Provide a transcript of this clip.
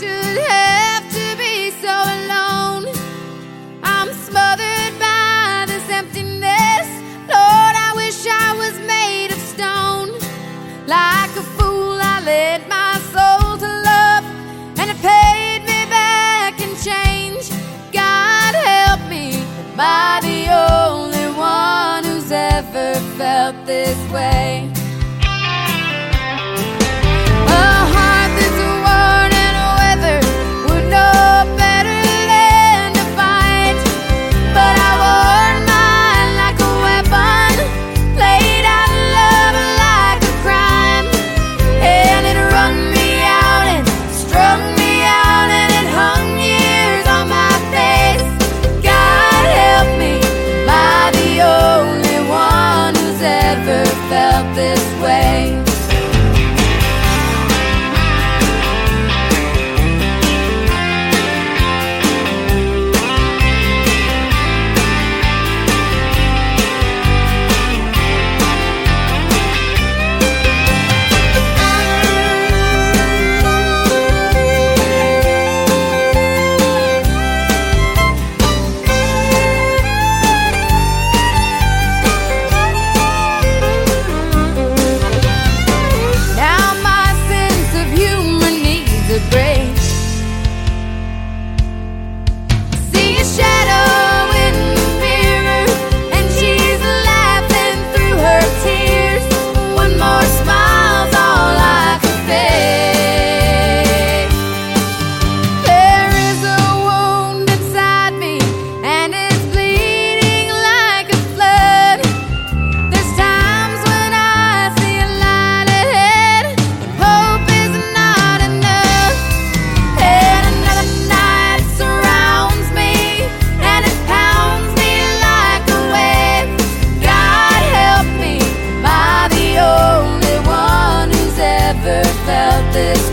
should have to be so alone. I'm smothered by this emptiness. Lord, I wish I was made of stone. Like a fool, I led my soul to love, and it paid me back in change. God help me, am I the only one who's ever felt this way? this way. this